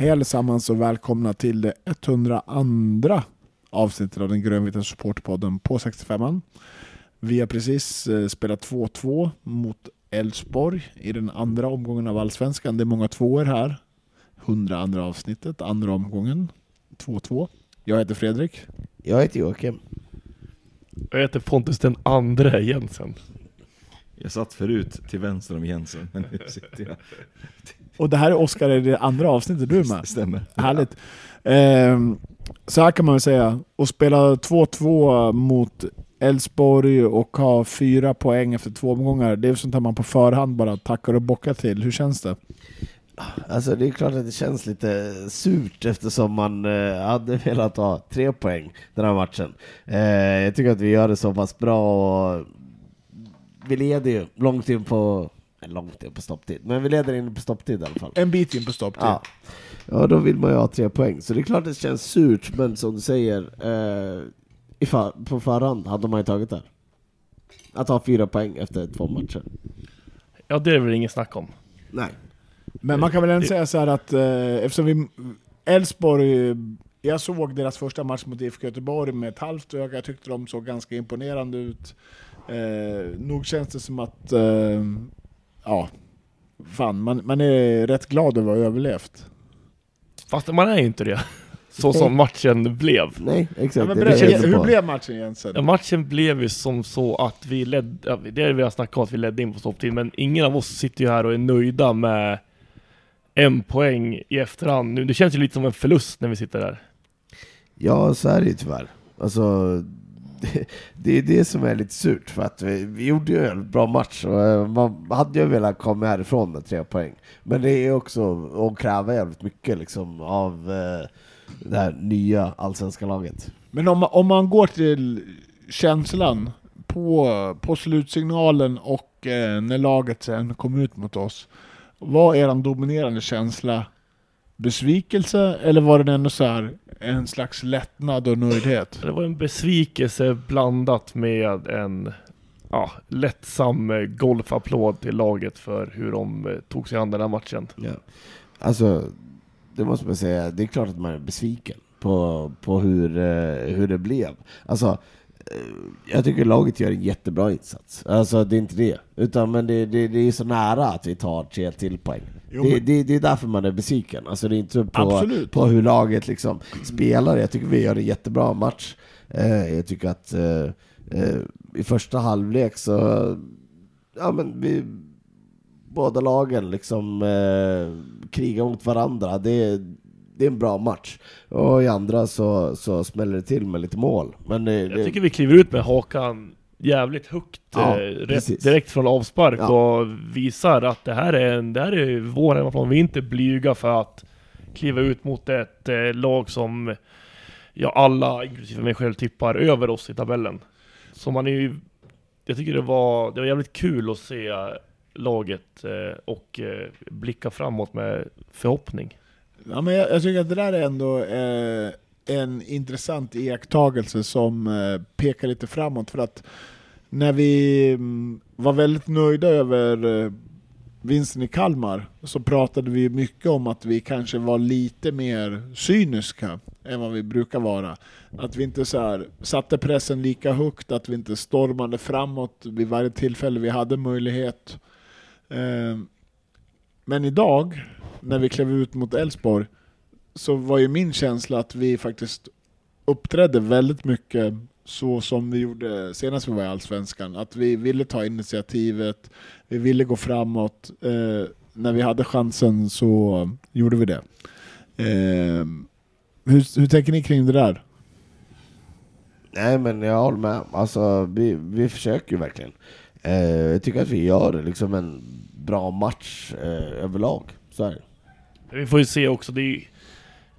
Hej allesammans och välkomna till det 102 avsnittet av den grönvita supportpodden på 65an. Vi har precis eh, spelat 2-2 mot Elfsborg i den andra omgången av Allsvenskan. Det är många tvåor här. 102 avsnittet, andra omgången. 2-2. Jag heter Fredrik. Jag heter Joakim. Jag heter Pontus den andre Jensen. Jag satt förut till vänster om Jensen, men nu sitter jag... Och det här är Oskar i det andra avsnittet du är med. Stämmer. Härligt. Ehm, så här kan man väl säga. Att spela 2-2 mot Elfsborg och ha fyra poäng efter två omgångar, det är sånt här man på förhand bara tackar och bockar till. Hur känns det? Alltså det är klart att det känns lite surt eftersom man eh, hade velat ha tre poäng den här matchen. Eh, jag tycker att vi gör det så pass bra och vi leder ju långt in på, långt in på stopptid, men vi leder in på stopptid i alla fall. En bit in på stopptid. Ja. ja, då vill man ju ha tre poäng. Så det är klart att det känns surt, men som du säger, eh, i på förhand hade man ju tagit det. Att ha fyra poäng efter två matcher. Ja, det är väl ingen snack om. Nej. Men man kan väl ändå säga så här att eh, eftersom vi... Elfsborg, jag såg deras första match mot IFK Göteborg med ett halvt öga, jag tyckte de såg ganska imponerande ut. Eh, nog känns det som att... Eh, ja, fan, man, man är rätt glad över att ha överlevt. Fast man är ju inte det. Så som matchen blev. Nej, exakt. Ja, men det det berätta, inne hur blev matchen Jensen? Ja, matchen blev ju som så att vi ledde, det är det vi har snackat om, att vi ledde in på stopptid, men ingen av oss sitter ju här och är nöjda med en poäng i efterhand. Nu, det känns ju lite som en förlust när vi sitter där. Ja, så är det ju tyvärr. Alltså, det, det är det som är lite surt, för att vi, vi gjorde ju en bra match och eh, man hade ju velat komma härifrån med tre poäng. Men det är också att kräva jävligt mycket liksom av eh, det här nya allsvenska laget. Men om, man- om man går till känslan på, på slutsignalen och eh, när laget sen kom ut mot oss. Vad är er dominerande känsla besvikelse eller var det ändå så här en slags lättnad och nöjdhet? Det var en besvikelse blandat med en ja, lättsam eh, golfapplåd till laget för hur de eh, tog sig an den här matchen. Ja. Alltså, det måste man säga, det är klart att man är besviken på, på hur, eh, hur det blev. Alltså, jag tycker laget gör en jättebra insats. Alltså det är inte det. Utan men det, det, det är så nära att vi tar tre till poäng. Jo, det, men- det, det är därför man är besviken. Alltså det är inte på, Absolut. på hur laget liksom spelar. Jag tycker vi gör en jättebra match. Eh, jag tycker att eh, eh, i första halvlek så, ja men vi, båda lagen liksom eh, krigar mot varandra. Det är, det är en bra match. Och i andra så, så smäller det till med lite mål. Men det, Jag det, tycker vi kliver ut med hakan jävligt högt Ja, eh, rätt direkt från avspark Ja. och visar att det här är, en, det här är vår hemmaplan. Vi är inte blyga för att kliva ut mot ett eh, lag som ja, alla, inklusive mig själv, tippar över oss i tabellen. Så man är ju, jag tycker det var, det var jävligt kul att se laget eh, och eh, blicka framåt med förhoppning. Ja, men jag, jag tycker att det där är ändå eh, en intressant iakttagelse som eh, pekar lite framåt. För att när vi mm, var väldigt nöjda över eh, vinsten i Kalmar så pratade vi mycket om att vi kanske var lite mer cyniska än vad vi brukar vara. Att vi inte så här, satte pressen lika högt, att vi inte stormade framåt vid varje tillfälle vi hade möjlighet. Eh, men idag, när vi klev ut mot Elfsborg, så var ju min känsla att vi faktiskt uppträdde väldigt mycket så som vi gjorde senast vi var i Allsvenskan. Att vi ville ta initiativet, vi ville gå framåt. Eh, när vi hade chansen så gjorde vi det. Eh, hur, hur tänker ni kring det där? Nej men jag håller med. Alltså vi, vi försöker ju verkligen. Eh, jag tycker att vi gör liksom en bra match eh, överlag. Så här. Vi får ju se också, det är, ju-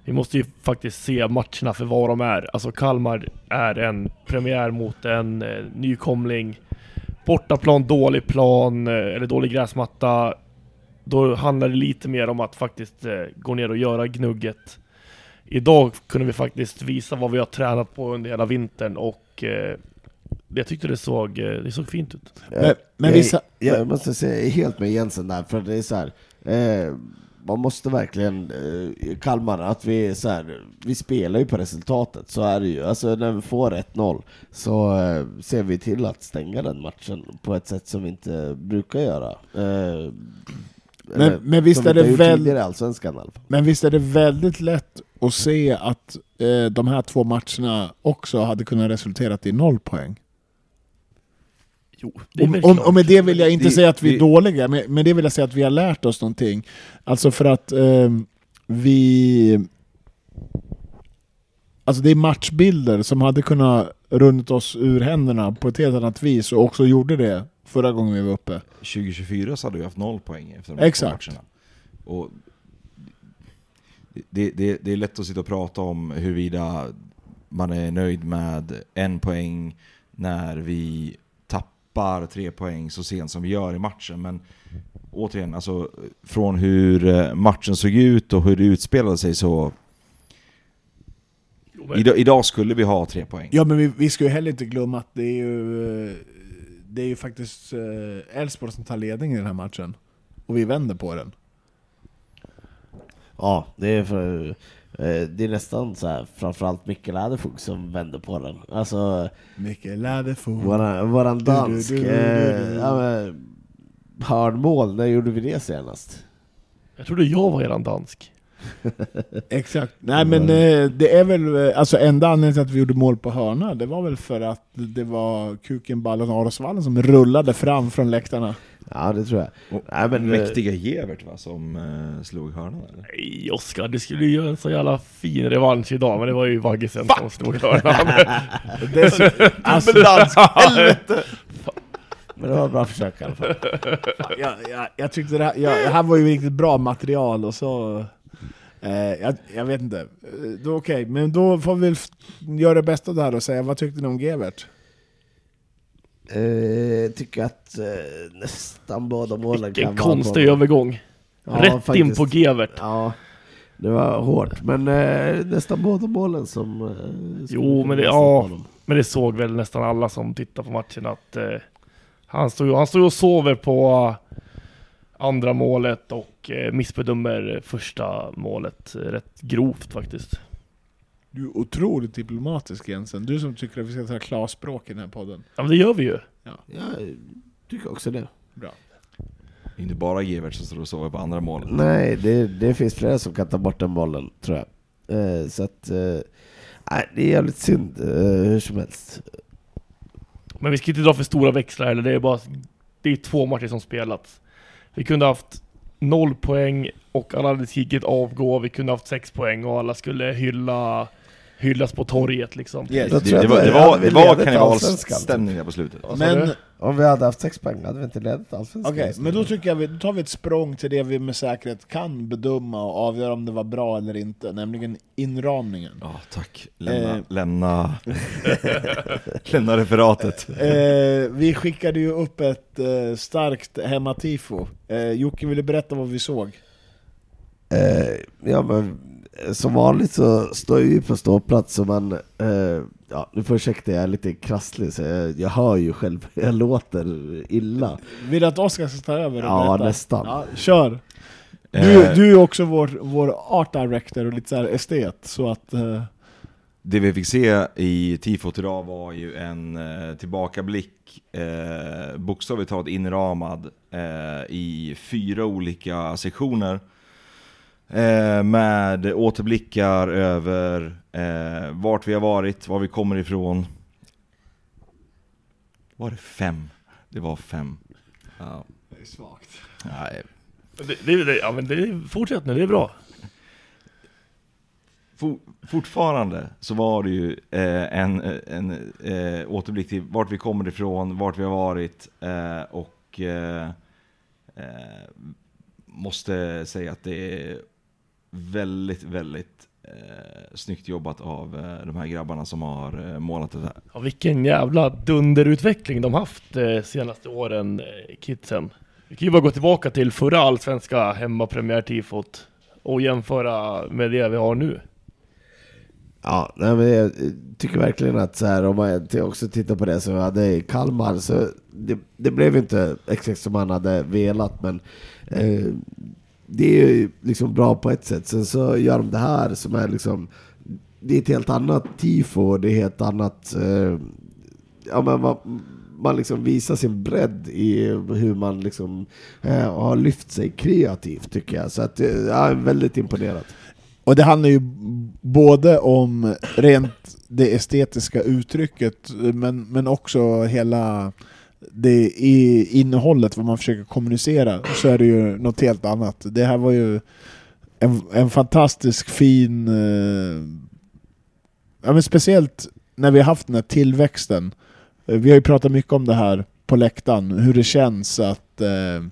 vi måste ju faktiskt se matcherna för vad de är. Alltså Kalmar är en premiär mot en eh, nykomling. Bortaplan, dålig plan, eh, eller dålig gräsmatta. Då handlar det lite mer om att faktiskt eh, gå ner och göra gnugget. Idag kunde vi faktiskt visa vad vi har tränat på under hela vintern och eh, jag tyckte det såg, eh, det såg fint ut. Men, men jag, vissa, jag måste säga, jag är helt med Jensen där, för det är så här. Eh, man måste verkligen, eh, Kalmar, att vi så här, vi spelar ju på resultatet, så är det ju. Alltså när vi får 1-0 så eh, ser vi till att stänga den matchen på ett sätt som vi inte brukar göra. Eh, eller men visst är det väl-. Men visst är det väldigt lätt att se att eh, de här två matcherna också hade kunnat resultera i noll poäng. Jo, det är Och, väl och, klart. och med det vill jag inte Det- säga att vi är det- dåliga, men med det vill jag säga att vi har lärt oss någonting. Alltså för att eh, vi... Alltså det är matchbilder som hade kunnat runnit oss ur händerna på ett helt annat vis, och också gjorde det förra gången vi var uppe. 2024 så hade vi haft noll poäng efter de Exakt. matcherna. Och det, det, det är lätt att sitta och prata om huruvida man är nöjd med en poäng när vi tappar tre poäng så sent som vi gör i matchen. Men återigen, alltså, från hur eh, matchen såg ut och hur det utspelade sig så... Idag, idag skulle vi ha tre poäng. Ja men vi, vi ska ju heller inte glömma att det är ju, eh, det är ju faktiskt eh, Elfsborg som tar ledningen i den här matchen. Och vi vänder på den. Ja, det är, för, det är nästan så här, framförallt Micke Läderfog som vänder på den. Alltså, Micke Läderfot. våran, våran dansk... du, du, eh, du. ja, men, hörnmål, när gjorde vi det senast? Jag trodde jag var eran dansk. Exakt. Nej men eh, det är väl, eh, alltså enda anledningen till att vi gjorde mål på hörna, det var väl för att det var Kuken, Ballen och Arosvallen som rullade fram från läktarna. Ja, det tror jag. Och Nej, men, eh, mäktiga Gevert va, som eh, slog hörnan eller? Nej Oskar, du skulle ju göra en så jävla fin revansch idag, men det var ju Vaggisen som stod hörnan. Alltså, Dubbeldansk, helvete! Men det var ett bra försök i alla fall. jag, jag, jag tyckte det här, jag, det här var ju riktigt bra material och så... Eh, jag, jag vet inte. Eh, då Okej, men då får vi göra det bästa av det här och säga, vad tyckte ni om Gevert? Eh, tycker att eh, nästan båda målen Vilken kan vara konstig på- övergång. Ja, Rätt in faktiskt. på Gevert. Ja, det var hårt. Men eh, nästan båda målen som... Jo, men det, ja, men det såg väl nästan alla som tittar på matchen att han ju han ju och sover på andra målet och missbedömer första målet rätt grovt faktiskt. Du är otroligt diplomatisk Jensen, du som tycker att vi ska ta klarspråk i den här podden. Ja, men det gör vi ju. Jag tycker också det. Bra. Det är inte bara Gevert som står och sover på andra målet. Nej, det, det finns flera som kan ta bort den bollen, tror jag. Eh, så att... Eh, nej, det är jävligt synd, eh, hur som helst. Men vi ska inte dra för stora växlar eller det är bara Det är två matcher som spelats. Vi kunde haft noll poäng och alla hade skrikit avgå. Vi kunde haft sex poäng och alla skulle hylla hyllas på torget liksom. Jag Det, det, var, det var, det var karnevalsstämning där på slutet. Men? Om vi hade haft sex poäng hade vi inte ledigt allsvenskan. Okej, men då tycker jag vi, då tar vi ett språng till det vi med säkerhet kan bedöma och avgöra om det var bra eller inte, nämligen inramningen. Ja, tack. Lämna, Eh. lämna, lämna referatet. Eh, vi skickade ju upp ett eh, starkt hemmatifo. Eh, Jocke, vill du berätta vad vi såg? Eh, ja men som vanligt så står vi på ståplats så man, eh, ja nu får ursäkta jag är lite krasslig så jag, jag hör ju själv, jag låter illa. Vill du att Oskar ska ta över och Ja, berätta? nästan. Ja, kör! Du, Eh, du är också vår, vår art director och lite så här estet, så att... Eh, Det vi fick se i tifot idag var ju en eh, tillbakablick, eh, bokstavligt talat inramad, eh, i fyra olika sektioner. Eh, med återblickar över eh, vart vi har varit, var vi kommer ifrån. Var det fem? Det var fem. Ja. det är svagt. Nej. Det, det, det, ja men det, fortsätt nu, det är bra. For, fortfarande så var det ju eh, en, en eh, återblick till vart vi kommer ifrån, vart vi har varit eh, och måste säga att det är väldigt, väldigt eh, snyggt jobbat av eh, de här grabbarna som har eh, målat det här. Ja, vilken jävla dunderutveckling de haft eh, senaste åren, eh, kidsen. Vi kan ju bara gå tillbaka till förra allsvenska hemmapremiärtifot och jämföra med det vi har nu. Ja, nej, men jag tycker verkligen att så här, om man också tittar på det som vi hade i Kalmar, så det, det blev inte exakt som man hade velat, men eh, det är liksom bra på ett sätt. Sen så gör de det här som är liksom, det är ett helt annat tifo, det är helt annat, eh, ja men man, man liksom visar sin bredd i hur man liksom eh, har lyft sig kreativt tycker jag. Så att, eh, jag är väldigt imponerad. Och det handlar ju både om rent det estetiska uttrycket, men, men också hela det i innehållet, vad man försöker kommunicera, så är det ju något helt annat. Det här var ju en, en fantastisk fin... Eh, ja, men speciellt när vi har haft den här tillväxten. Eh, vi har ju pratat mycket om det här på läktaren, hur det känns att eh,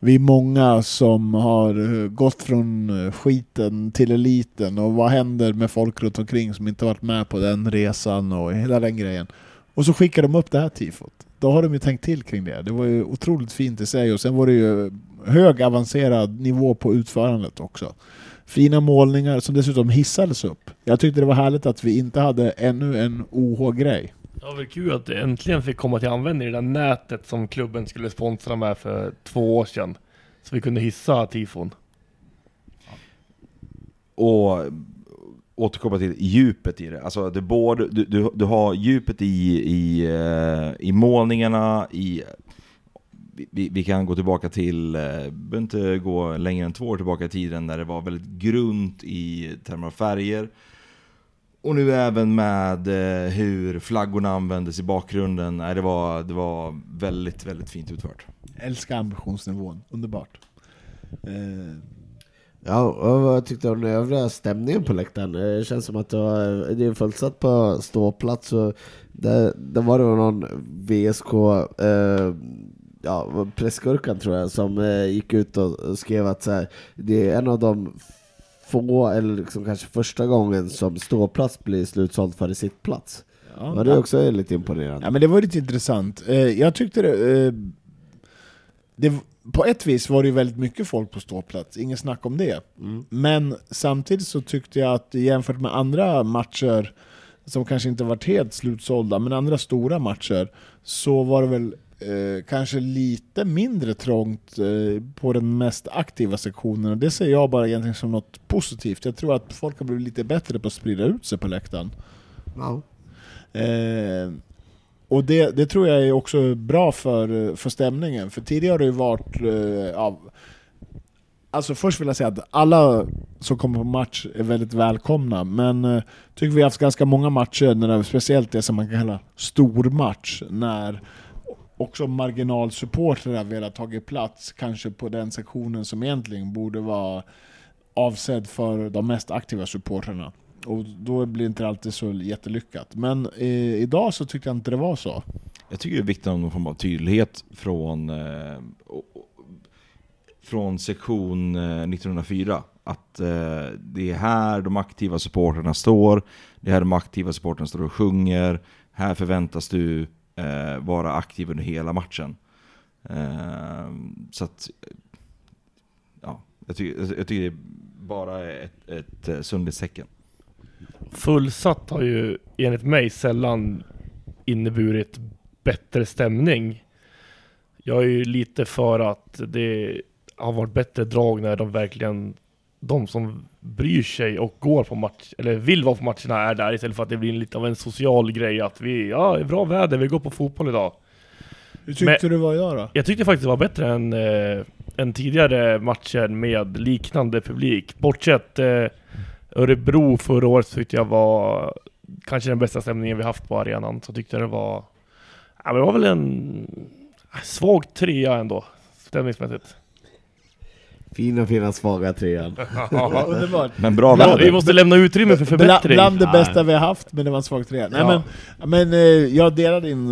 vi är många som har eh, gått från eh, skiten till eliten och vad händer med folk runt omkring som inte varit med på den resan och hela den grejen. Och så skickar de upp det här tifot. Då har de ju tänkt till kring det. Det var ju otroligt fint i sig och sen var det ju hög avancerad nivå på utförandet också. Fina målningar som dessutom hissades upp. Jag tyckte det var härligt att vi inte hade ännu en OH-grej. Det var väl kul att det äntligen fick komma till användning i det där nätet som klubben skulle sponsra med för två år sedan. Så vi kunde hissa tifon. Och återkomma till djupet i det. Alltså det både, du, du, du har djupet i, i, eh, i målningarna, i vi, vi kan gå tillbaka till, vi behöver inte gå längre än två år tillbaka i tiden när det var väldigt grunt i termer av färger. Och nu även med eh, hur flaggorna användes i bakgrunden. Nej, det, var, det var väldigt, väldigt fint utfört. Älskar ambitionsnivån, underbart. Eh, Ja, och vad tyckte du om den övriga stämningen på läktaren? Det känns som att det, var, det är fullsatt på ståplats och där, där var det någon VSK, eh, ja, pressgurkan tror jag, som eh, gick ut och skrev att så här, det är en av de få, eller liksom kanske första gången som ståplats blir slutsåld före sittplats. ja, Ja, det är också lite imponerande. Ja men det var lite intressant. Eh, jag tyckte det, eh, det... På ett vis var det ju väldigt mycket folk på ståplats, inget snack om det. Mm. Men samtidigt så tyckte jag att jämfört med andra matcher, som kanske inte varit helt slutsålda, men andra stora matcher, så var det väl eh, kanske lite mindre trångt eh, på den mest aktiva sektionen. Och det ser jag bara egentligen som något positivt. Jag tror att folk har blivit lite bättre på att sprida ut sig på läktaren. Ja. Eh, och det, det tror jag är också bra för, för stämningen, för tidigare har det ju varit... Eh, ja, alltså först vill jag säga att alla som kommer på match är väldigt välkomna, men eh, tycker vi har haft ganska många matcher, när det, speciellt det som man kan kalla stormatch, när också marginalsupportrar har velat tagit plats, kanske på den sektionen som egentligen borde vara avsedd för de mest aktiva supportrarna. Och då blir det inte alltid så jättelyckat. Men eh, idag så tyckte jag inte det var så. Jag tycker det är viktigt med någon form av tydlighet från, eh, och- och- från sektion eh, 1904. Att eh, det är här de aktiva supporterna står, det är här de aktiva supporterna står och sjunger, här förväntas du eh, vara aktiv under hela matchen. Eh, så att, ja, jag tycker, jag tycker det är bara ett, ett eh, sundhetstecken. Fullsatt har ju enligt mig sällan inneburit bättre stämning. Jag är ju lite för att det har varit bättre drag när de verkligen, de som bryr sig och går på match, eller vill vara på matcherna är där istället för att det blir lite av en social grej att vi, ja, det är bra väder, vi går på fotboll idag. Hur tyckte du var idag då? Jag tyckte faktiskt det var bättre än, eh, än tidigare matcher med liknande publik. Bortsett eh, Örebro förra året tyckte jag var kanske den bästa stämningen vi haft på arenan. Så tyckte jag det var... Ja, det var väl en svag trea ändå, stämningsmässigt. Fina, fina, svaga trean. Underbart. Men bra Ja, väder. vi måste lämna utrymme för förbättring. bland det Ja. bästa vi har haft, men det var en svag trea. Nej, Ja. men, men eh, jag delar din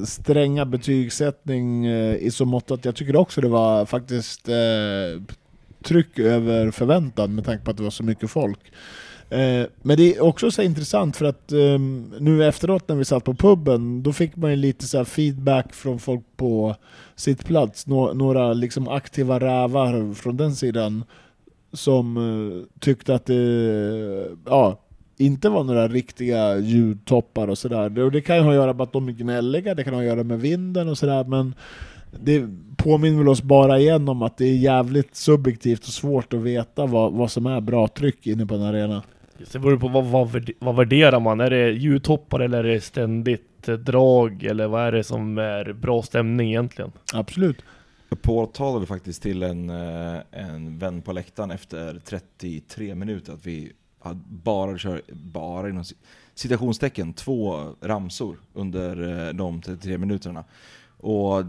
eh, stränga betygssättning eh, i så mått att jag tycker också det var faktiskt tryck över förväntan med tanke på att det var så mycket folk. Eh, men det är också så intressant för att eh, nu efteråt när vi satt på puben, då fick man ju lite så här feedback från folk på sitt plats. Nå några liksom aktiva rävar från den sidan som eh, tyckte att det ja, inte var några riktiga ljudtoppar och sådär. Det, det kan ju ha att göra med att de är gnälliga, det kan ha att göra med vinden och sådär, men det påminner väl oss bara igen om att det är jävligt subjektivt och svårt att veta vad, vad som är bra tryck inne på en arena. Det beror på vad, vad, vad värderar man? Är det ljudtoppar eller är det ständigt eh, drag? Eller vad är det som är bra stämning egentligen? Absolut. Jag påtalade faktiskt till en, eh, en vän på läktaren efter 33 minuter att vi hade bara kör, bara inom ci- citationstecken, två ramsor under eh, de 33 minuterna. Och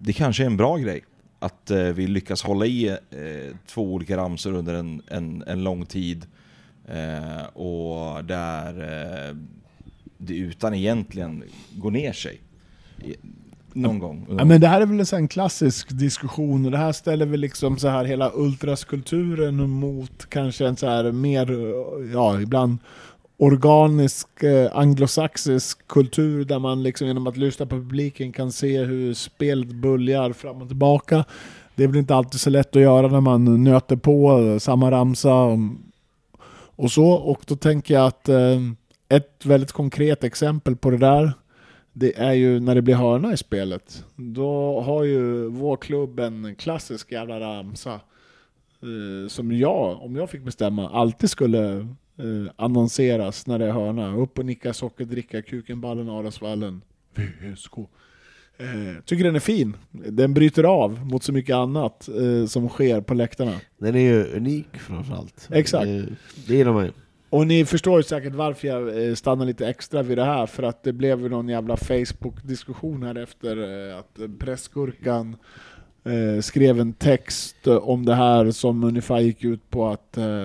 det kanske är en bra grej att eh, vi lyckas hålla i eh, två olika ramsor under en, en, en lång tid. Eh, och där eh, det utan egentligen går ner sig. Någon gång. Ja, men det här är väl en sån klassisk diskussion, och det här ställer väl liksom så här hela ultraskulturen mot kanske en så här mer, ja ibland organisk eh, anglosaxisk kultur där man liksom genom att lyssna på publiken kan se hur spelet böljar fram och tillbaka. Det är väl inte alltid så lätt att göra när man nöter på eh, samma ramsa och, och så. Och då tänker jag att eh, ett väldigt konkret exempel på det där det är ju när det blir hörna i spelet. Då har ju vår klubb en klassisk jävla ramsa. Eh, som jag, om jag fick bestämma, alltid skulle eh, annonseras när det är hörna. Upp och nicka, socker, dricka, kuken, ballen, Arosvallen. VSK. Eh, tycker den är fin. Den bryter av mot så mycket annat eh, som sker på läktarna. Den är ju unik framförallt. Exakt. Det, det gillar man ju. Och ni förstår ju säkert varför jag eh, stannar lite extra vid det här, för att det blev ju någon jävla Facebook-diskussion här efter eh, att eh, pressgurkan eh, skrev en text eh, om det här som ungefär gick ut på att eh,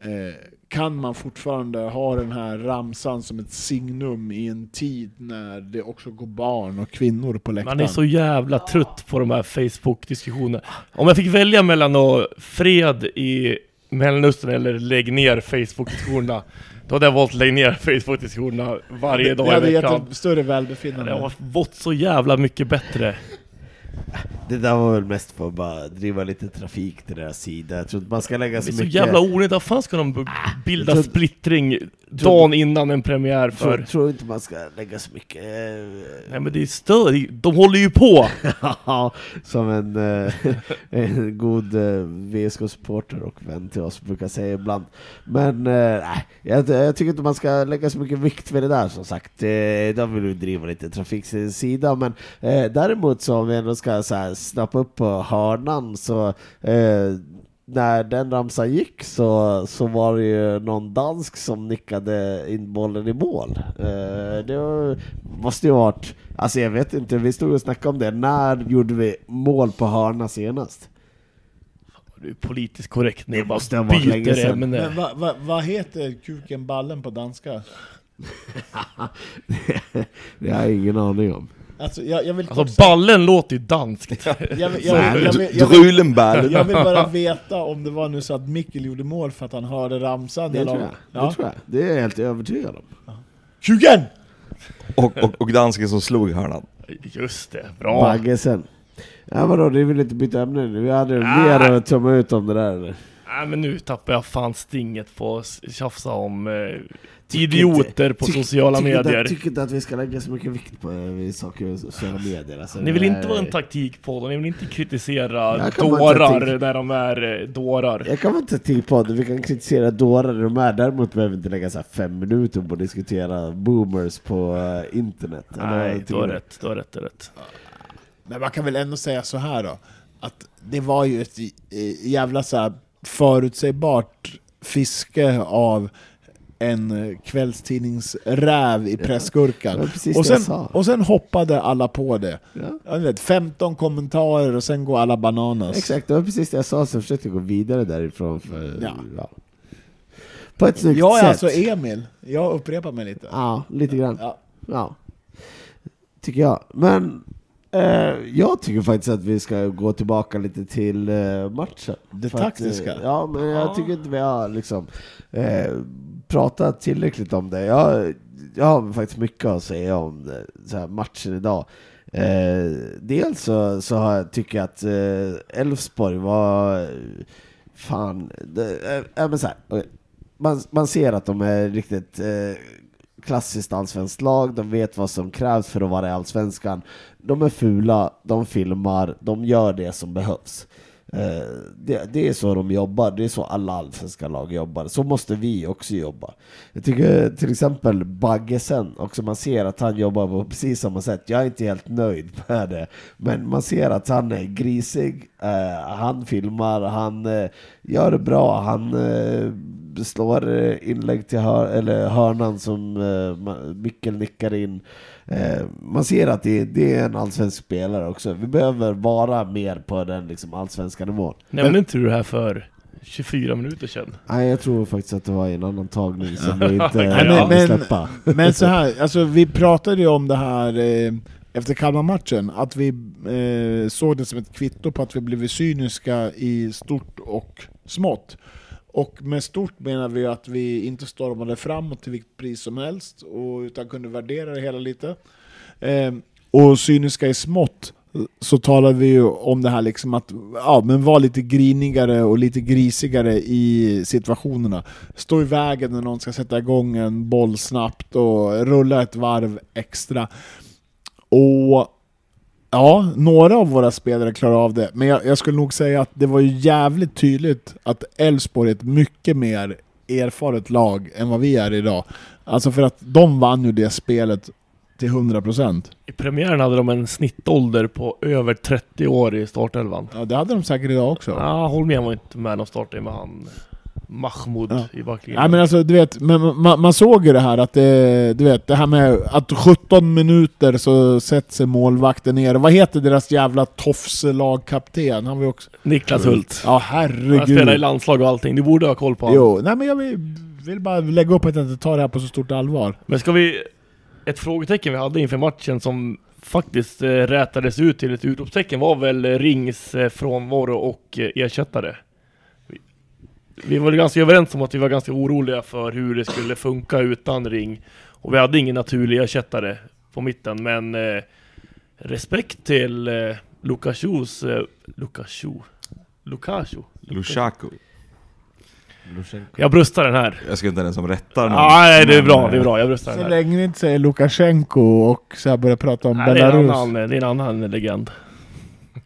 eh, kan man fortfarande ha den här ramsan som ett signum i en tid när det också går barn och kvinnor på läktaren? Man är så jävla trött på de här Facebook-diskussionerna. Om jag fick välja mellan att fred i Mellanöstern eller lägg ner Facebook-diskussionerna, då hade jag valt lägg ner Facebook-diskussionerna varje dag det i hade gett veckan. ett större Det välbefinnande. har varit så jävla mycket bättre. Det där var väl mest för att bara driva lite trafik till deras sida. Jag tror inte man ska lägga Det så är så mycket... jävla onödigt, vad fan ska de b- bilda tror- splittring dagen innan en premiär Jag tror, för? inte man ska lägga så mycket... eh, Nej men det är stör, de håller ju på! Ja, som en, eh, en god eh, VSK-supporter och vän till oss brukar säga ibland. Men nej, jag, jag tycker inte man ska lägga så mycket vikt vid det där som sagt. De vill ju driva lite trafiksida, men eh, däremot så om vi ändå ska så här, snappa upp på hörnan så eh, när den ramsan gick så, så var det ju någon dansk som nickade in bollen i mål. Eh, det var, måste ju ha varit, alltså jag vet inte, vi stod och snackade om det, när gjorde vi mål på hörna senast? Du är politiskt korrekt när Det måste ha varit länge sedan. Men vad va, vad heter kuken ballen på danska? det har jag ingen aning om. Alltså, jag, jag vill Alltså säga- ballen låter ju danskt. vill- jag, vill- bara veta om det var nu så att Mikkel gjorde mål för att han hörde ramsan. Det eller tror jag. Det tror jag. Det är jag helt övertygad om. Kuken! Och, och, och dansken som slog hörnan. Just det, bra. Baggesen. Ja vadå, ni vill inte byta ämne nu? Vi hade Nej. mer att tumma ut om det där eller? Nej men nu tappar jag fan stinget på att tjafsa om eh, idioter på sociala tycker medier. Inte, tycker inte att vi ska lägga så mycket vikt på eh, saker i sociala medier. Alltså, Ni vill inte vara en taktikpodd, ni vill inte kritisera Jag vara en dårar där de är eh, dårar. Jag kan tänka på det, vi kan kritisera dårar de är, däremot behöver vi inte lägga så fem minuter på att diskutera boomers på eh, internet. Nej, du har rätt, du har rätt, du rätt. Men man kan väl ändå säga så här då, att det var ju ett eh, jävla så här förutsägbart fiske av en kvällstidningsräv i pressgurkan. precis Och sen, och sen hoppade alla på det. Ja. Vet, 15 kommentarer och sen går alla bananas. Exakt, det var precis det jag sa, så försökte jag gå vidare därifrån. För, Ja. ja. På ett snyggt Jag är sätt. alltså Emil, jag upprepar mig lite. Ja, lite grann. Ja. Ja. Tycker jag. Men eh, jag tycker faktiskt att vi ska gå tillbaka lite till eh, matchen. Det För att, taktiska? eh, ja, men jag Ja. tycker inte vi har liksom eh, pratat tillräckligt om det. Jag, jag har faktiskt mycket att säga om det, så här, matchen idag. Eh, dels så, så har jag, tycker jag att eh, Elfsborg var... Fan... Det, äh, men så här, okay. man, man ser att de är riktigt... Eh, klassiskt allsvenskt lag, de vet vad som krävs för att vara i allsvenskan. De är fula, de filmar, de gör det som behövs. Eh, det, det är så de jobbar, det är så alla allsvenska lag jobbar. Så måste vi också jobba. Jag tycker till exempel Baggesen, också man ser att han jobbar på precis samma sätt. Jag är inte helt nöjd med det, men man ser att han är grisig, eh, han filmar, han eh, gör det bra, han slår inlägg till hör, eller hörnan som Mickel Mikkel nickar in. Eh, man ser att det, det är en allsvensk spelare också. Vi behöver vara mer på den liksom, allsvenska nivån. Nämnde inte du det här för 24 minuter sedan? Nej, jag tror faktiskt att det var i en annan tagning som vi inte ja. men- släppa. Men så här, alltså vi pratade ju om det här eh, efter Kalmar-matchen, att vi eh, såg det som ett kvitto på att vi blivit cyniska i stort och smått. Och med stort menar vi att vi inte stormade framåt till vilket pris som helst, och, utan kunde värdera det hela lite. Eh, och cyniska i smått, så talade vi ju om det här liksom att ja, men vara lite grinigare och lite grisigare i situationerna. Stå i vägen när någon ska sätta igång en boll snabbt och rulla ett varv extra. Och ja, några av våra spelare klarar av det, men jag, jag skulle nog säga att det var ju jävligt tydligt att Elfsborg är ett mycket mer erfaret lag än vad vi är idag. Alltså för att de vann ju det spelet till 100%. I premiären hade de en snittålder på över 30 år i startelvan. Ja, det hade de säkert idag också. Ja, Holmén var inte med, de startade med han Mahmoud Ja. i backlinjen. Ja, men alltså, du vet, men man, man såg ju det här att det, du vet, det här med att 17 minuter så sätter sig målvakten ner. Vad heter deras jävla tofs-lagkapten? Han var också... Niklas Hult. Ja Han spelar i herregud. landslag och allting, du borde ha koll på honom. Jo, nej men jag vill, vill bara lägga upp att jag inte tar det här på så stort allvar. Men ska vi... Ett frågetecken vi hade inför matchen som faktiskt eh, rätades ut till ett utropstecken var väl Rings eh, frånvaro och eh, ersättare. Vi, var ganska överens om att vi var ganska oroliga för hur det skulle funka utan Ring. Och vi hade ingen naturlig ersättare på mitten, men eh, respekt till eh, Lukashus... Eh, Lukashu? Lukashu? Lushaku. Jag bröstar den här. Jag ska inte den som rättar någon. Ja, nej, det är bra, det är bra. Jag bröstar den Så här. länge ni inte säger Lukasjenko och så här börjar prata om Nej, det, är en Belarus. annan, det är en annan legend.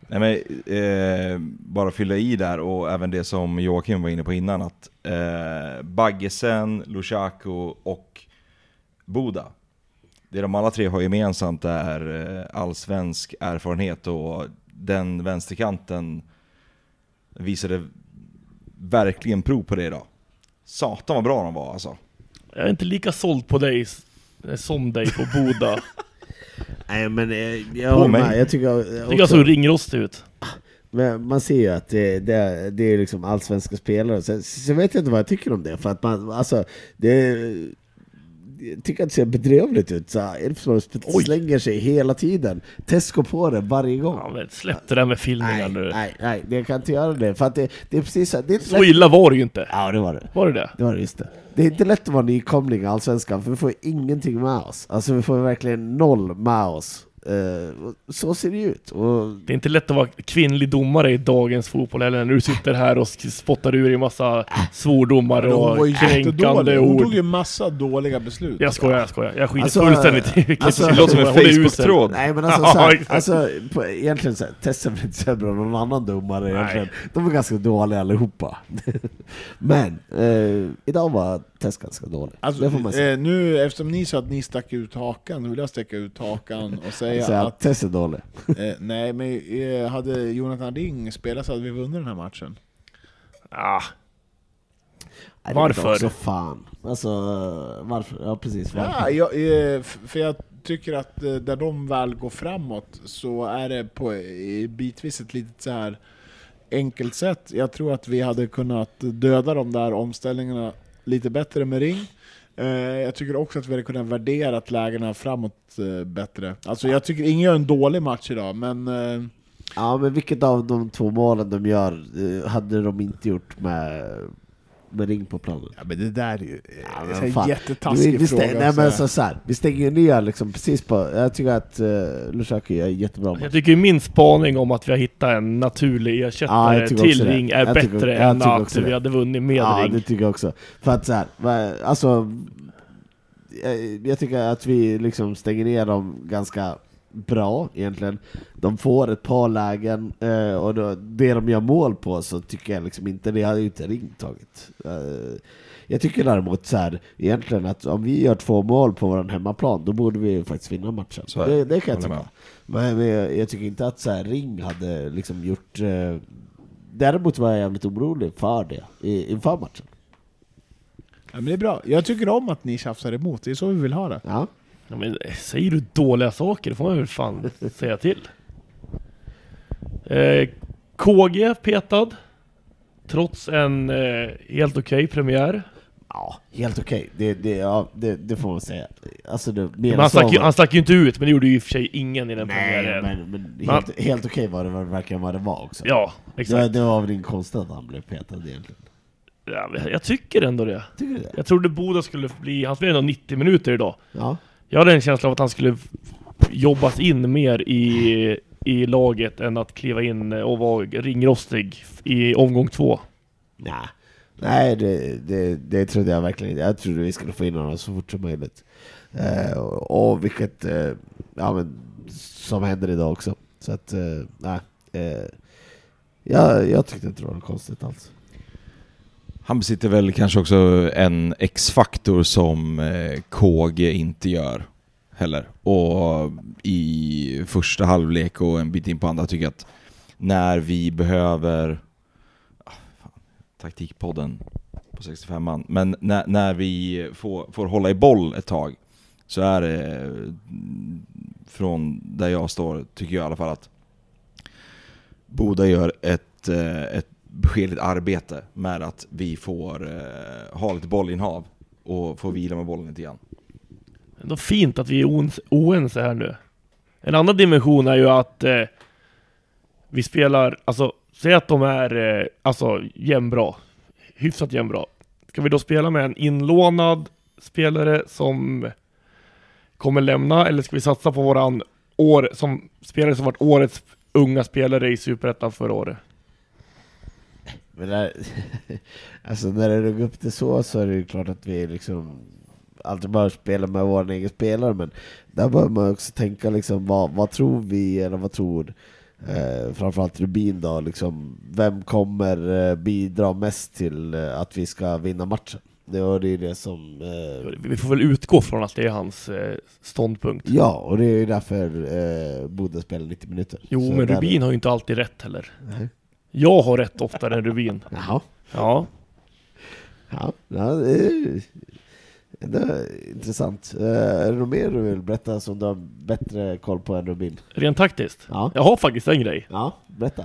Nej, men, eh, bara fylla i där och även det som Joakim var inne på innan att eh, Baggesen, Lushaku och Boda Det de alla tre har gemensamt är eh, allsvensk erfarenhet och den vänsterkanten visade verkligen prov på det idag. Satan vad bra de var alltså. Jag är inte lika såld på dig som dig på Boda. Nej men eh, jag håller med. Jag tycker, Jag också, tycker jag såg ringrostig ut. men man ser ju att det, det, det är liksom allsvenska spelare. Sen, sen vet jag inte vad jag tycker om det. För att man, alltså, det, tycker att det ser bedrövligt ut. Så Elfsborg slänger sig hela tiden. Tesco på det varje gång. Ja, men släpp det där med filmningar nej, nu. nej, nej, det kan inte göra det. För att det, det är precis så det är inte Så lätt- illa var det ju inte. Ja, det var det. Var det det? Det var det just det. Det är inte lätt att vara nykomling i Allsvenskan, för vi får ingenting med oss. Alltså vi får verkligen noll med oss. Eh, så ser det ut. Och Det är inte lätt att vara kvinnlig domare i dagens fotboll heller när du sitter här och spottar ur i massa svordomar och kränkande jättedålig. Hon ord. tog ju massa dåliga beslut. Jag skojar, jag skojar. Jag skiter Alltså, fullständigt i alltså- Det låter som en. Facebook-tråd. Nej men alltså, så här, alltså på, egentligen så här, Tessa är väl inte sämre än någon annan domare egentligen. De är ganska dåliga allihopa. men eh, idag var Tess ganska dålig. Alltså, det får man säga. eh, nu, eftersom ni sa att ni stack ut hakan, då vill jag sticka ut hakan och säga att att... Tess är dålig. Eh, nej, men eh, hade Jonathan Ring spelat så hade vi vunnit den här matchen. Ah, Nej, det Varför? Också fan. Alltså varför? Ja precis. Varför? Ja, jag, eh, för jag tycker att eh, där de väl går framåt så är det på bitvis ett litet så här enkelt sätt. Jag tror att vi hade kunnat döda de där omställningarna lite bättre med ring. Eh, jag tycker också att vi hade kunnat värdera lägena framåt eh, bättre. Alltså jag tycker ingen gör en dålig match idag, men eh, Ja men vilket av de två målen de gör hade de inte gjort med, med ring på planen? Ja men det där är ju Ja, ja, men en fan. jättetaskig vi, vi fråga. nej, men alltså, så här, vi stänger ju ner liksom precis på, jag tycker att uh, Lushaku är jättebra jag tycker min spaning om att vi har hittat en naturlig Ja, ersättare tycker också till. Ring är Jag tycker- bättre jag än tycker att vi hade vunnit med Ja, Ring. det tycker jag också. För att så här, alltså... jag, jag tycker att vi liksom stänger ner dem ganska bra egentligen. De får ett par lägen, eh, och då, det de gör mål på så tycker jag liksom inte, det hade ju inte Ring tagit. Eh, jag tycker däremot så här, egentligen att om vi gör två mål på vår hemmaplan, då borde vi faktiskt vinna matchen. Så är det. det, kan jag tycka. Men, men jag, jag tycker inte att så här, Ring hade liksom gjort... Eh, däremot var jag jävligt orolig för det i, inför matchen. Ja, men det är bra. Jag tycker om att ni tjafsar emot, det är så vi vill ha det. Ja. Ja, men eh, säger du dåliga saker, då får man väl fan säga till. Eh, KG petad. Trots en eh, helt okej premiär. Ja, helt okej. Det, det, ja, det, det får man säga. Alltså det, han, stack ju, han stack ju inte ut, men det gjorde ju i och för sig ingen i den Nej, premiären. men, men helt, helt okej var det verkligen vad det var också. Ja, det, exakt. det var väl inte konstigt att han blev petad egentligen. Ja, jag tycker ändå det. Tycker du det? Jag trodde Boda skulle bli, han spelade ändå 90 minuter idag. Ja. Jag hade en känsla av att han skulle jobbas in mer i, i laget än att kliva in och vara ringrostig i omgång två. Nej, Nej det, det, det trodde jag verkligen inte. Jag trodde vi skulle få in honom så fort som möjligt. Eh, och, och vilket, eh, ja men, som händer idag också. Så att, eh, nej. Eh, jag, jag tyckte inte det var något konstigt alls. Han besitter väl kanske också en X-faktor som eh, KG inte gör heller. Och i första halvlek och en bit in på andra tycker jag att när vi behöver ah, fan, taktikpodden på 65an, men när, när vi får, får hålla i boll ett tag så är det mm, från där jag står, tycker jag i alla fall att Boda gör ett, eh, ett beskedligt arbete med att vi får eh, ha lite bollinnehav och få vila med bollen lite grann. Ändå fint att vi är oense, oense här nu. En annan dimension är ju att eh, vi spelar, alltså säg att de är eh, alltså jämnbra, hyfsat jämnbra. Ska vi då spela med en inlånad spelare som kommer lämna, eller ska vi satsa på våran år, som spelare som varit årets unga spelare i Superettan förra året? Men där, alltså när det ruggar upp det så, så är det ju klart att vi liksom alltid bara spelar med vår egen spelare, men där bör man också tänka liksom, vad, vad tror vi, eller vad tror eh, framförallt Rubin då, liksom, vem kommer eh, bidra mest till eh, att vi ska vinna matchen? Det var det är det som... Eh, Vi får väl utgå från att det är hans eh, ståndpunkt. ja, och det är ju därför eh, Boda spelar 90 minuter. Jo, Så men där- Rubin har ju inte alltid rätt heller. Nej. Jag har rätt oftare än Rubin. Jaha. Ja, Ja, det, är, det är intressant. Eh, är det något mer du vill berätta som du har bättre koll på än Rubin? rent taktiskt. Ja, Jag har faktiskt en grej. ja berätta.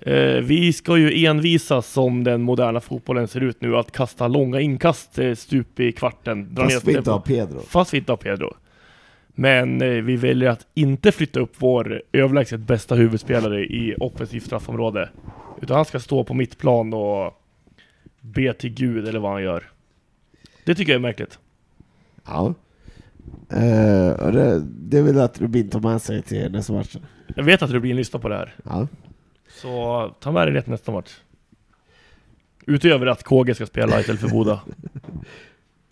Eh, vi ska ju envisas som den moderna fotbollen ser ut nu att kasta långa inkast eh, stup i kvarten. Fast vi inte har Pedro. Fast vi inte har Pedro. Men eh, vi väljer att inte flytta upp vår överlägset bästa huvudspelare i offensivt straffområde. Utan han ska stå på mittplan och be till Gud eller vad han gör. Det tycker jag är märkligt. Ja. Och det, det vill jag att Rubin tar med sig till nästa match. Jag vet att Rubin lyssnar på det här. Ja. Så ta med dig det till nästa match. Utöver att KG ska spela istället för Boda.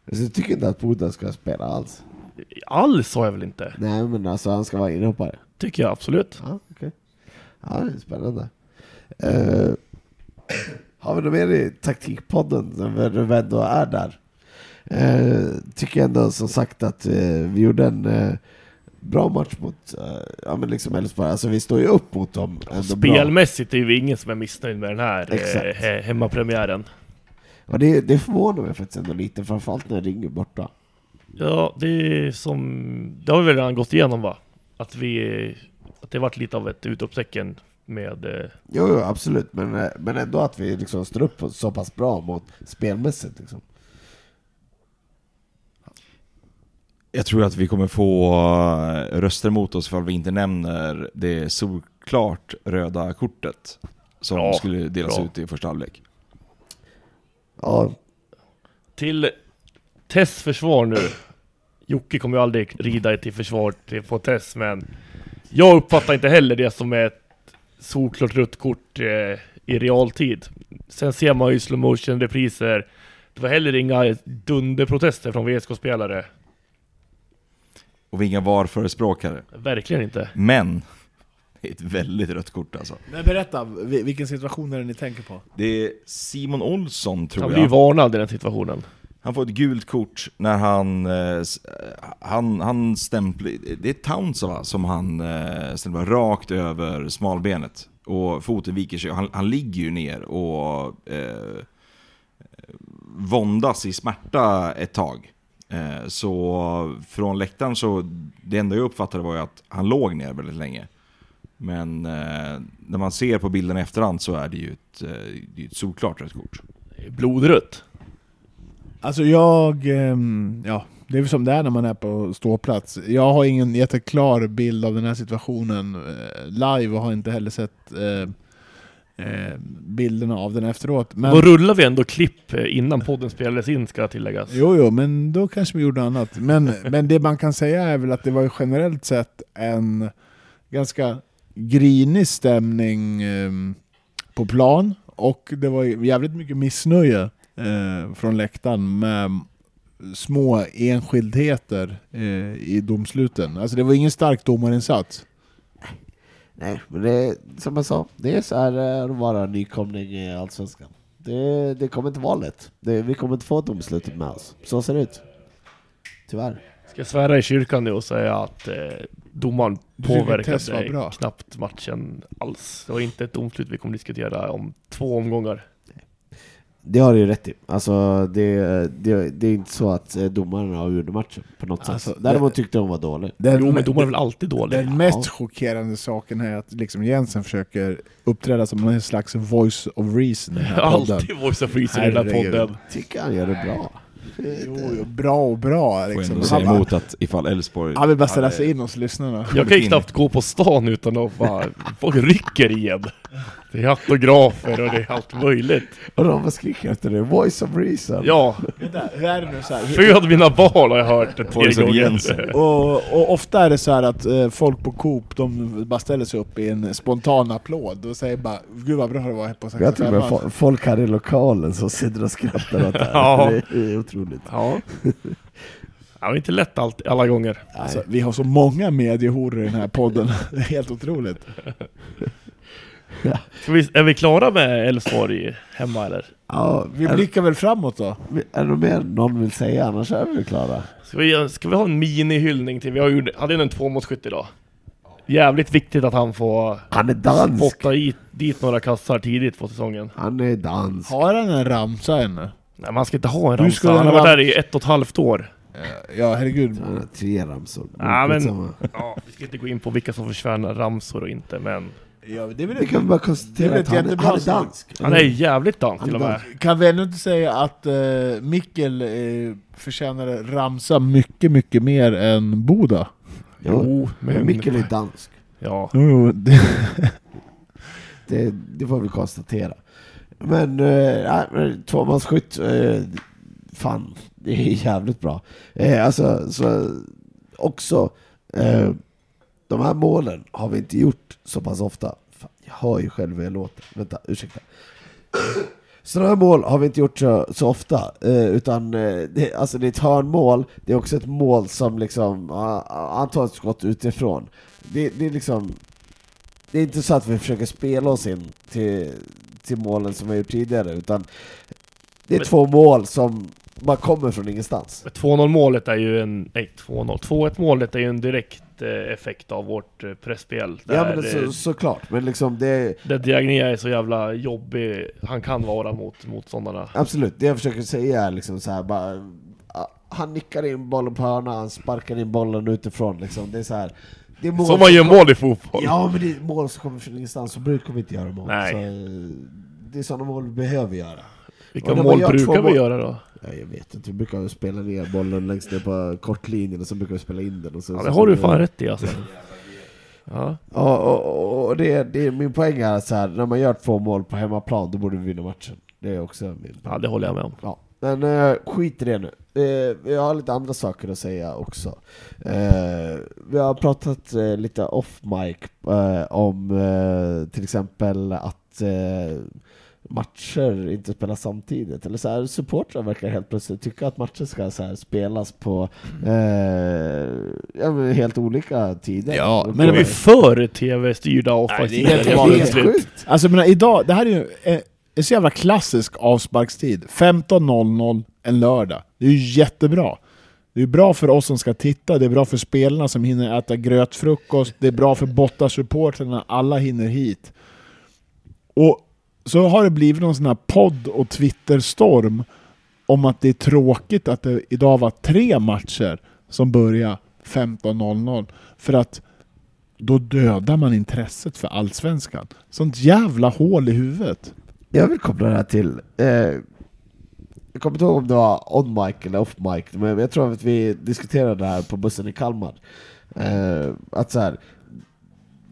Du tycker inte att Boda ska spela alls? Alls sa jag väl inte? Nej, men alltså han ska vara inhoppare. Tycker jag absolut. Ja, okej. Ja, det är spännande. Eh, har vi något mer i taktikpodden när vi ändå är där? Eh, tycker jag ändå som sagt att eh, vi gjorde en eh, bra match mot eh, ja, men liksom Elfsborg. Alltså vi står ju upp mot dem ändå bra. Spelmässigt är ju ingen som är missnöjd med den här eh, Exakt. he- hemmapremiären. Och det, det förvånar mig faktiskt ändå lite, framförallt när Ring är borta. Ja, det är som... Det har vi väl redan gått igenom va? Att vi... Att det varit lite av ett utropstecken med... eh, Jo, jo absolut, men, eh, men ändå att vi liksom står upp så pass bra mot spelmässigt. Liksom. Jag tror att vi kommer få eh, röster mot oss ifall vi inte nämner det solklart röda kortet som Ja, skulle delas bra. ut i första halvlek. Ja, Till Tess försvar nu. Jocke kommer ju aldrig rida till försvar till, på Tess, men jag uppfattar inte heller det som ett solklart rött kort eh, i realtid. Sen ser man ju slow motion repriser. Det var heller inga dunderprotester från VSK-spelare. och vi är inga VAR-förespråkare. Verkligen inte. Men, det är ett väldigt rött kort alltså. Men berätta, vi- vilken situation är det ni tänker på? Det är Simon Olsson tror Han jag. blir ju varnad i den situationen. Han får ett gult kort när han, eh, eh han, han stämplar, det är Towns va, som han eh, stämplar rakt över smalbenet. Och foten viker sig, han, han ligger ju ner och eh, våndas i smärta ett tag. Eh, så från läktaren så, det enda jag uppfattade var ju att han låg ner väldigt länge. Men eh, när man ser på bilden i efterhand så är det ju ett, eh, det är ett solklart rött kort. Blodrött. Alltså jag, ehm, ja, det är som det är när man är på ståplats. Jag har ingen jätteklar bild av den här situationen eh, live och har inte heller sett eh, eh, bilderna av den efteråt. Men, Då rullar vi ändå klipp innan podden spelades in ska tilläggas. jo, jo, men då kanske vi gjorde annat. Men, men det man kan säga är väl att det var ju generellt sett en ganska grinig stämning ehm, på plan. Och det var jävligt mycket missnöje eh, från läktaren med små enskildheter eh, i domsluten. Alltså det var ingen stark domarinsats. Nej, men det är, som jag sa, det är så här eh, att vara nykomling i Allsvenskan. Det, det kommer inte vara lätt. Det, vi kommer inte få domslutet med oss. Så ser det ut. Tyvärr. Ska jag svära i kyrkan nu och säga att eh, domaren påverkade knappt matchen alls. Det var inte ett domslut vi kommer diskutera om två omgångar. Det har du ju rätt i. Alltså, det, det, det är inte så att eh, domarna avgjorde matchen på något Alltså, sätt. Däremot tyckte de var dålig. Den, jo men domaren är väl alltid dålig? den mest chockerande saken är att liksom Jensen försöker uppträda som en slags voice of reason i den här podden. Alltid voice of reason i den här podden. Tycker han gör det bra. Jo, jo, bra och bra. Får Liksom. ändå säga bara- emot att ifall Elfsborg... han vill bara ställa sig in hos lyssnarna. Jag kan ju knappt gå på stan utan att bara... Folk rycker i en. Det är autografer och det är allt möjligt. Och de skriker efter det. Voice of reason. Ja, Vänta, hur är det nu så här? föd mina barn har jag hört Voice of gånger. Och, och ofta är det så här att eh, folk på Coop, de bara ställer sig upp i en spontan applåd och säger bara 'Gud vad bra det var här på Jag tror 65 fo- folk här i lokalen som sitter och skrattar åt det här. Ja. Det är otroligt. Ja. Ja, det är inte lätt allt, alla gånger. alltså, Vi har så många mediehoror i den här podden, det är helt otroligt. Ska vi, är vi klara med Elfsborg hemma eller? Ja, Vi är, blickar väl framåt då? är det mer någon vill säga? Annars är vi klara. Ska vi, ska vi ha en minihyllning till, vi har ju, hade ju en tvåmålsskytt idag. Jävligt viktigt att han får Han är dansk. spotta i, dit några kassar tidigt på säsongen. Han är dansk. Har han en ramsa ännu? Nej man ska inte ha en Du ramsa, skulle han ha har varit där i ett och ett halvt år. Ja herregud. Han har tre ramsor. Ja, men-. Ja, vi ska inte gå in på vilka som förtjänar ramsor och inte, men Ja, det är väl Vi kan bara konstatera Det att han, han är dansk. han är jävligt dansk till och med. Kan vi ändå inte säga att uh, Mikkel uh, förtjänar ramsa mycket, mycket mer än Boda? Jo, men men- Mikkel är dansk. Ja, Jo, jo, det, Det, det får vi konstatera. Men, eh, tvåmansskytt, eh, fan, det är jävligt bra. Eh, alltså, så, också, eh, de här målen har vi inte gjort så pass ofta. Fan, jag hör ju själv hur jag låter. Vänta, ursäkta. Sådana här mål har vi inte gjort så, så ofta, eh, utan eh, det, alltså det är ett hörnmål, det är också ett mål som liksom, uh, han tar ett skott utifrån. Det, det är liksom, det är inte så att vi försöker spela oss in till, till målen som vi har gjort tidigare, utan det är Men- två mål som bara kommer från ingenstans. 2-0 målet är ju en, nej 2-0, 2-1 målet är ju en direkt effekt av vårt eh, pressspel. Där, Ja men det, så, såklart, men liksom det, där Diagnia är så jävla jobbig han kan vara mot motståndarna. absolut, det jag försöker säga är liksom så här, bara, han nickar in bollen på hörnan, han sparkar in bollen utifrån liksom, det är så här. Det är mål Som man gör mål i fotboll! Ja men det är mål som kommer från ingenstans, så brukar vi inte göra mål. Nej. Så, eh, det är sådana mål vi behöver göra. Vilka mål brukar vi mål- göra då? Ja, jag vet inte, vi brukar spela ner bollen längst ner på kortlinjen och så brukar vi spela in den. Och så, Ja, det har du fan rätt i alltså. Ja. Ja, och, och, det, är- det är min poäng är så här, när man gör två mål på hemmaplan, då borde vi vinna matchen. Det är också min ja, det håller jag med om. Ja, men eh, skit i det nu. Eh, vi har lite andra saker att säga också. Eh, vi har pratat lite off mic eh, om till exempel att matcher inte spelas samtidigt. Eller så här, supportrar verkar helt plötsligt tycka att matcher ska så här, spelas på eh, ja, men helt olika tider. Ja, men Men det är för TV-styrda det är avsparkstider? helt det är vanligt. helt sjukt. Alltså menar, idag, det här är ju eh, en så jävla klassisk avsparkstid. 15.00 en lördag. Det är ju jättebra. Det är bra för oss som ska titta, det är bra för spelarna som hinner äta grötfrukost, det är bra för Botta-supportrarna, alla hinner hit. Och så har det blivit någon sån här podd och Twitterstorm om att det är tråkigt att det idag var tre matcher som börjar 15.00. För att då dödar man intresset för Allsvenskan. Sånt jävla hål i huvudet. Jag vill koppla det här till, eh, jag kommer inte ihåg om det var on mic eller off mic, men jag tror att vi diskuterade det här på bussen i Kalmar. Eh, att så här,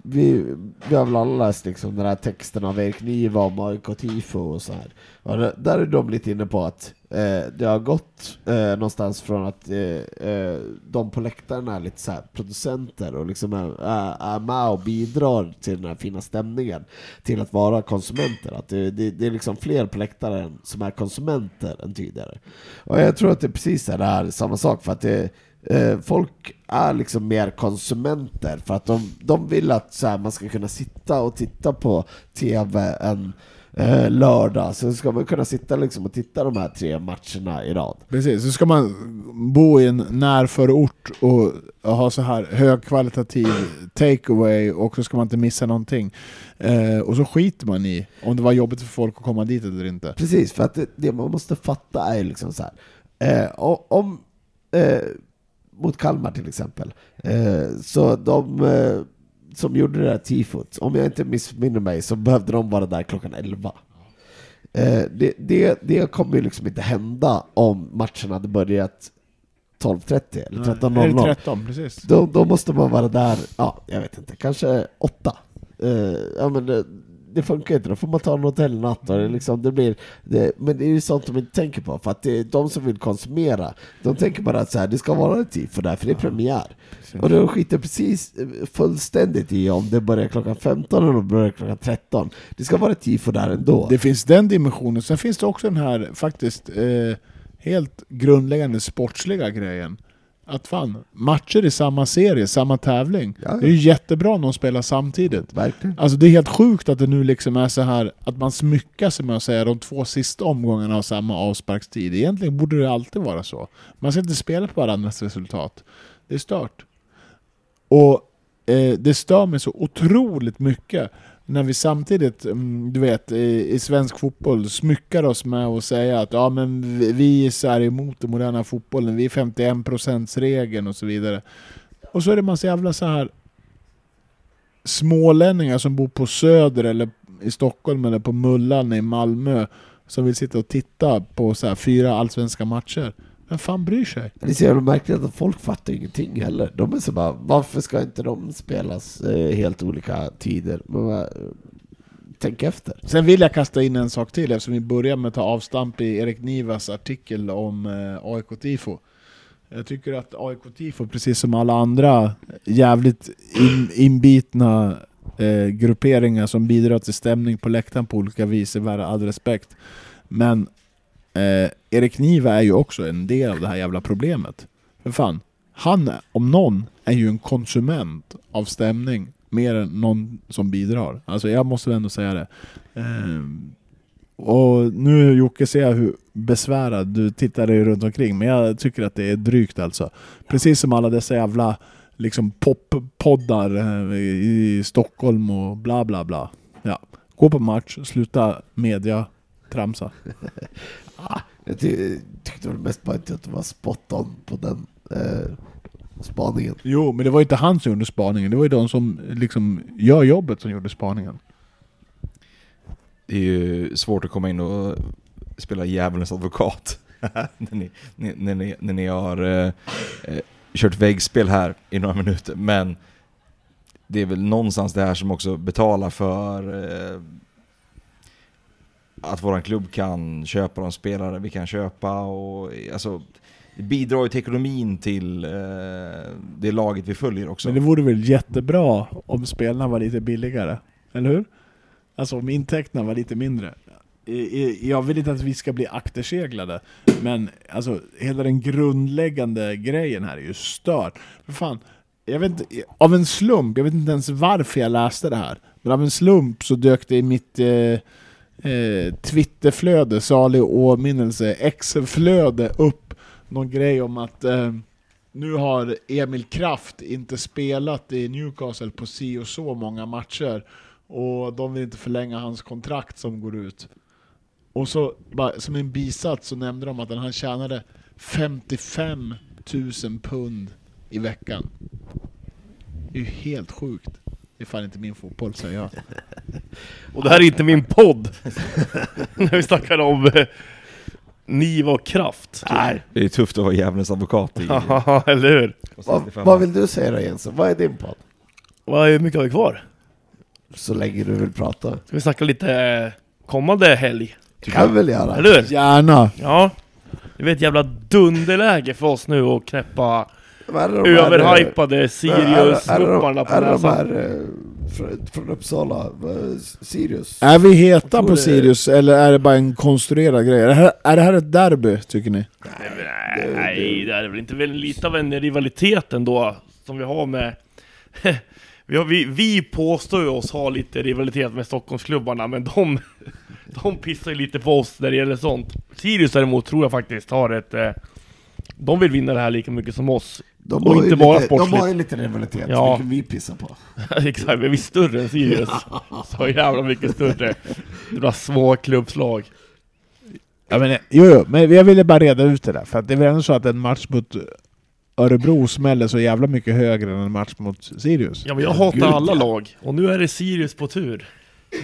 vi, vi har väl alla läst liksom den här texten av Erik Niva om AIK Tifo och så här. Och där är de lite inne på att eh, det har gått eh, någonstans från att eh, eh, de på läktaren är lite så här producenter och liksom är, är, är med och bidrar till den här fina stämningen till att vara konsumenter. Att det, det, det är liksom fler på läktaren som är konsumenter än tidigare. Och jag tror att det är precis det här, samma sak, för att det, folk är liksom mer konsumenter för att de, de vill att så här, man ska kunna sitta och titta på TV en eh, lördag, så ska man kunna sitta liksom och titta de här tre matcherna i rad. Precis, så ska man bo i en närförort och ha så här högkvalitativ takeaway och så ska man inte missa någonting. Eh, och så skiter man i om det var jobbigt för folk att komma dit eller inte. Precis, för att det, det man måste fatta är liksom så här. Eh, om, eh, mot Kalmar till exempel, eh, så de eh, som gjorde det här tifot, om jag inte missminner mig så behövde de vara där klockan 11. Eh, det, det, det kommer ju liksom inte hända om matchen hade börjat 12.30 eller 13.00. Eller 13, precis. Då, då måste man vara där, ja, jag vet inte, kanske åtta. Eh, ja, men det, det funkar inte, då får man ta en hotellnatt. Det, liksom, det blir, det, men det är ju sånt de inte tänker på, för att det är de som vill konsumera, de tänker bara att så här, det ska vara ett tifo där, för det är premiär. Och de skiter precis eh, fullständigt i om det börjar klockan 15 eller det börjar klockan 13. Det ska vara ett tifo där ändå. Det finns den dimensionen, sen finns det också den här faktiskt eh, helt grundläggande sportsliga grejen. Att fan, matcher i samma serie, samma tävling. Ja, ja. Det är ju jättebra om de spelar samtidigt. Verkligen. Alltså det är helt sjukt att det nu liksom är så här att man smyckar sig med att säga de två sista omgångarna av samma avsparkstid. Egentligen borde det alltid vara så. Man ska inte spela på varandras resultat. Det är stört. Och eh, det stör mig så otroligt mycket när vi samtidigt, mm, du vet, i, i svensk fotboll smyckar oss med att säga att ja, men vi, vi är så här emot den moderna fotbollen, vi är 51%-regeln och så vidare. Och så är det massa jävla så här smålänningar som bor på Söder eller i Stockholm eller på Mullan i Malmö som vill sitta och titta på så här fyra allsvenska matcher. Vem fan bryr sig? Det är så jävla märkligt att folk fattar ingenting heller. De är så bara, varför ska inte de spelas eh, helt olika tider? Men, vad- tänk efter. Sen vill jag kasta in en sak till eftersom vi börjar med att ta avstamp i Erik Nivas artikel om eh, AIK Tifo. Jag tycker att AIK Tifo, precis som alla andra jävligt in, inbitna eh, grupperingar som bidrar till stämning på läktaren på olika vis är värda all respekt. Men eh, Erik Niva är ju också en del av det här jävla problemet. För fan, han om någon är ju en konsument av stämning mer än någon som bidrar. Alltså jag måste ändå säga det. Eh, och nu Jocke ser jag hur besvärad du tittar dig runt omkring men jag tycker att det är drygt alltså. Precis som alla dessa jävla liksom poppoddar eh, i Stockholm och bla bla bla. Ja. Gå på match, sluta media, tramsa. Ah, jag ty tyckte det var mest bara att det var spot on på den eh, spaningen. Jo, men det var inte han som gjorde spaningen, det var ju de som liksom gör jobbet som gjorde spaningen. Det är ju svårt att komma in och spela djävulens advokat. när, ni, när, när, ni, när ni har eh, eh, kört väggspel här i några minuter. Men det är väl någonstans det här som också betalar för eh, att våran klubb kan köpa de spelare vi kan köpa. Och, alltså, det bidrar ju till ekonomin till eh, det laget vi följer också. Men det vore väl jättebra om spelarna var lite billigare? Eller hur? Alltså om intäkterna var lite mindre. jag vill inte att vi ska bli akterseglade, men alltså hela den grundläggande grejen här är ju störd. För fan, jag vet inte, av en slump, jag vet inte ens varför jag läste det här, men av en slump så dök det i mitt eh, eh, Twitterflöde, salig åminnelse, excelflöde upp någon grej om att eh, nu har Emil Kraft inte spelat i Newcastle på si och så många matcher och de vill inte förlänga hans kontrakt som går ut. Och så bara, som en bisats så nämnde de att han tjänade 55 000 pund i veckan. Det är ju helt sjukt. Det är fan inte min fotboll säger jag. Och det här är inte min podd! När vi snackar om eh, Niva och kraft. Nej. Det är tufft att vara djävulens advokat i. Haha, eller hur? Vad, vad vill du säga då Jensen? Vad är din podd? Vad är mycket har vi kvar? Så länge du vill prata. Ska vi snacka lite eh, kommande helg? kan vi väl göra? Eller hur? Gärna! Ja. Det är ett jävla dunderläge för oss nu att knäppa Det eh, överhypade är- är Sirius-snupparna på Är det de näsan. här eh, från, Uppsala? eh, Sirius? Är vi heta på det- Sirius eller är det bara en konstruerad grej? Är det här, är det här ett derby tycker ni? Nej, det är väl inte väl lite av en rivalitet ändå som vi har med... vi, har, vi, vi påstår ju oss ha lite rivalitet med Stockholmsklubbarna, men de, de pissar ju lite på oss när det gäller sånt. Sirius däremot tror jag faktiskt har ett... Eh, de vill vinna det här lika mycket som oss. De Och inte bara lite, De sportsligt. har ju lite rivalitet, Ja. vilket vi pissar på. Exakt, men vi är större än Sirius. Så jävla mycket större. Några små klubbslag. Ja, men, jo, jo, men jag ville bara reda ut det där, för att det är väl ändå så att en match mot Örebro smäller så jävla mycket högre än en match mot Sirius. Ja men jag hatar Gud, alla ja. lag, och nu är det Sirius på tur.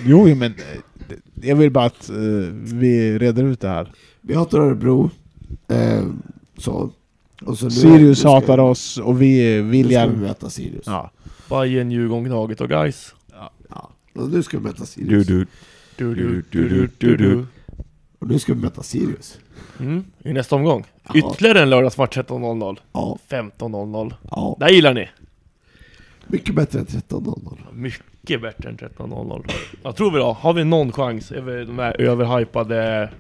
Jo, men eh, jag vill bara att eh, vi reder ut det här. Vi hatar Örebro. Eh, så. Och så nu, Sirius ska- hatar oss och vi Nu ska vi William... möta Sirius. Ja. Bayern, Djurgården, Gnaget och Gais. Ja. Och nu ska vi möta Sirius. du. Du, du, du, du, du, du. Och nu ska vi möta Sirius. Mm, i nästa omgång. Ja. Ytterligare en lördagsmatch 13.00. Ja. 15.00. ja. Där gillar ni. Mycket bättre än 13.00. Mycket bättre än 13.00. Vad tror vi då? Har vi någon chans över de här överhypade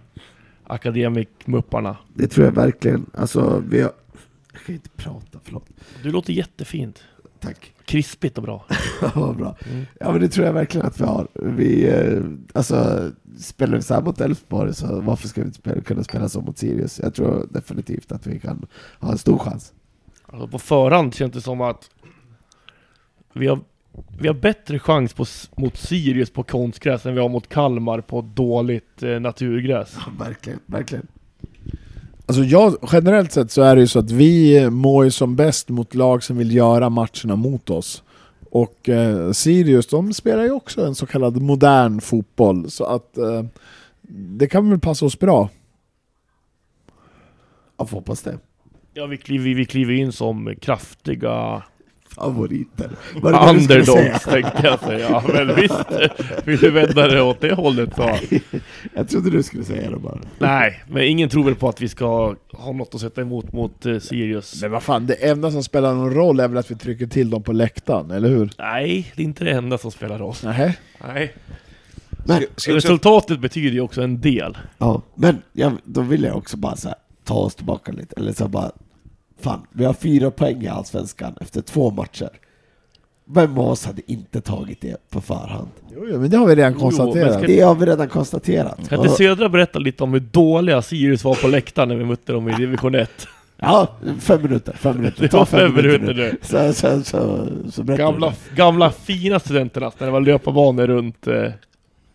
akademikmupparna? Det tror jag verkligen. Alltså, vi har... Kan inte prata, förlåt. Du låter jättefint. Tack. Krispigt och bra. Vad bra. Mm. Ja men det tror jag verkligen att vi har. Vi, eh, alltså, spelar vi så här mot Elfsborg så varför ska vi inte spela, kunna spela så mot Sirius? Jag tror definitivt att vi kan ha en stor chans. Alltså på förhand känns det som att vi har, vi har bättre chans på, mot Sirius på konstgräs än vi har mot Kalmar på dåligt eh, naturgräs. Ja, verkligen, verkligen. Alltså jag, generellt sett så är det ju så att vi mår ju som bäst mot lag som vill göra matcherna mot oss. Och eh, Sirius, de spelar ju också en så kallad modern fotboll, så att eh, det kan väl passa oss bra. Jag får hoppas det. Ja, vi kliver, vi kliver in som kraftiga Favoriter. Vad är det underdogs tänkte jag säga. Ja, men visst, vill du vända det åt det hållet så. Jag trodde du skulle säga det bara. Nej, men ingen tror väl på att vi ska ha något att sätta emot mot eh, Sirius. Men vad fan, det enda som spelar någon roll är väl att vi trycker till dem på läktaren, eller hur? Nej, det är inte det enda som spelar roll. Nej. Nej. Men, Resultatet betyder ju också en del. ja, men jag, då vill jag också bara så här, ta oss tillbaka lite. Eller så bara, fan, vi har fyra poäng i Allsvenskan efter två matcher. Vem av oss hade inte tagit det på förhand? Jo, jo, men det har vi redan Jo, konstaterat. men ska- Det har vi redan konstaterat. Kan inte Södra berätta lite om hur dåliga Sirius var på läktaren när vi mötte dem i division 1? Ja, fem minuter. Fem minuter. Det Ta var fem minuter nu. Så, så, så, så Gamla, gamla fina studenterna när det var löparbanor runt eh, planen.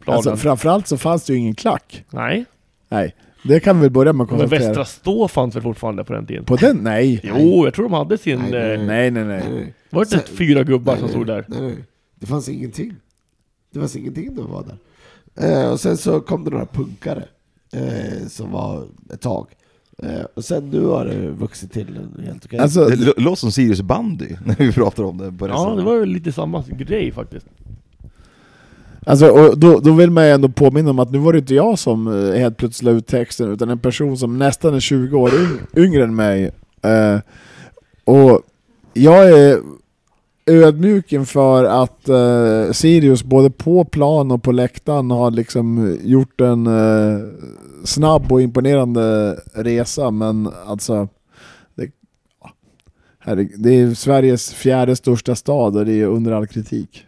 Alltså, framförallt så fanns det ju ingen klack. Nej, Nej, det kan vi väl börja med att men konstatera. Västra Stå fanns väl fortfarande på den tiden? På den? Nej. Jo, jag tror de hade sin... Nej, nej, eh, Nej, nej, nej. Nej, Var det inte fyra gubbar som stod där? Nej, nej. Det fanns ingenting. Det fanns ingenting när vi var där. Eh, och sen så kom det några punkare eh, som var ett tag. Eh, och sen nu har det vuxit till en helt okej. Alltså, Det lå- låter som Sirius bandy när vi pratar om det på Ja, det var väl lite samma grej faktiskt. Alltså, och då, då vill man ju ändå påminna om att nu var det inte jag som eh, helt plötsligt la ut texten, utan en person som nästan är 20 år yngre än mig. Uh, och jag är ödmjuk inför att uh, Sirius både på plan och på läktaren har liksom gjort en uh, snabb och imponerande resa, men alltså det, herregud, det är Sveriges fjärde största stad och det är under all kritik.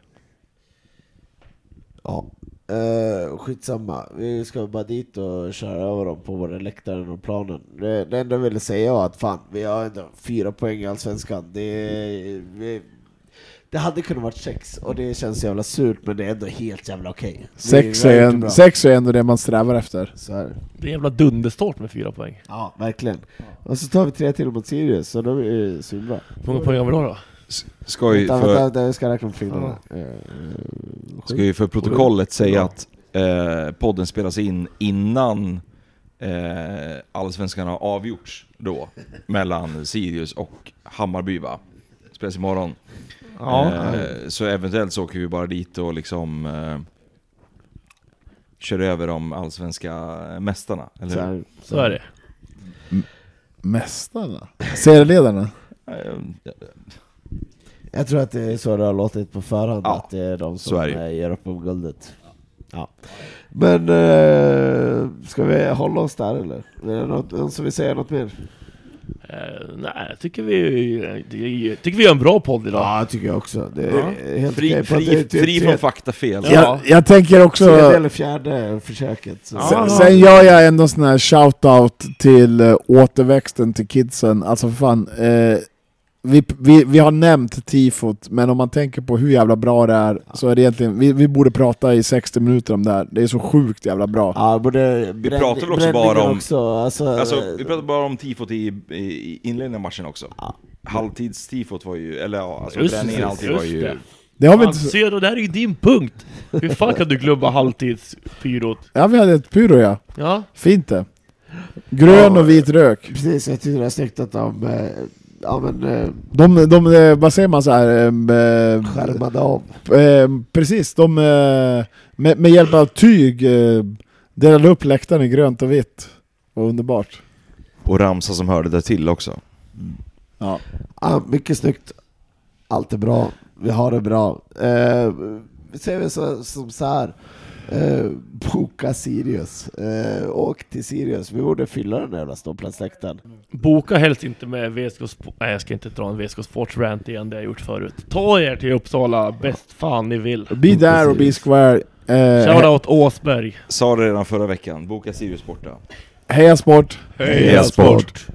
Ja. Uh, skitsamma, vi ska bara dit och köra över dem på våra läktaren och planen. Det, det enda jag ville säga var att fan, vi har ändå fyra poäng i Allsvenskan. Det, vi, det hade kunnat varit sex, och det känns jävla surt, men det är ändå helt jävla okej. Vi- Sex är, det en, sex är ändå det man strävar efter. Så är det. Det är jävla dunderstart med fyra poäng. Ja, verkligen. Och så tar vi tre till mot Sirius, så då är vi svinbra. Hur många poäng har vi då? då? Ska ju Vänta, för, vänta, jag ska räkna på fingrarna. Eh, ska ju för protokollet säga att eh, podden spelas in innan eh, Allsvenskan har avgjorts då, mellan Sirius och Hammarby va? Spelas imorgon. Ja. Eh, så eventuellt så åker vi bara dit och liksom eh, kör över de allsvenska mästarna, eller så hur? är det. Så är det. Mästarna? Serieledarna? Eh, Jag tror att det är så det har låtit på förhand, Ja, att det är de som är det eh, ger upp om guldet. Ja. Men eh, ska vi hålla oss där eller? Är det något, någon som vill säga något mer? Eh, nej, jag tycker vi, jag tycker vi gör en bra podd idag. Ja, det tycker jag också. Det är Ja. helt fri, fri, det är fri från faktafel. Ja. Jag, jag tänker också... Tredje eller fjärde försöket. Så. Sen, sen gör jag ändå sån här shout-out till uh, återväxten till kidsen. Alltså för fan, eh, vi, vi, vi har nämnt tifot, men om man tänker på hur jävla bra det är, så är det egentligen, vi, vi borde prata i 60 minuter om det här. Det är så sjukt jävla bra. Ja, både Vi pratar väl också bara om- Också, alltså, Alltså, vi pratade bara om tifot i, i inledningen av matchen också. Ja. Halvtidstifot var ju, eller ja, alltså Just bränningen just var ju... det. Det har vi inte... ser du, det här är ju din punkt! Hur fan kan du glömma halvtidspyrot? Ja, vi hade ett pyro ja. Ja, Fint det. Grön Ja. och vit rök. Precis, jag tyckte det var snyggt att de, eh, ja men, eh, De, de, eh, vad säger man så här? eh, eh, skärmade av. Eh, precis, de med, med hjälp av tyg eh, delade upp läktaren i grönt och vitt. Vad underbart. Och Ramsa som hörde det till också. Ja. Ja, mycket snyggt. Allt är bra. Vi har det bra. Eh, vi säger väl så, som så här. Eh, boka Sirius. Eh, åk till Sirius. Vi borde fylla den där jävla ståplatsläktaren. boka helst inte med VSK Sport. Nej jag ska inte dra en VSK Sports rant igen, det jag gjort förut. Ta er till Uppsala bäst fan ni vill. Be there och be square. Eh, Shoutout Åsberg. Sa det redan förra veckan, boka Sirius borta. heja sport! Heja sport.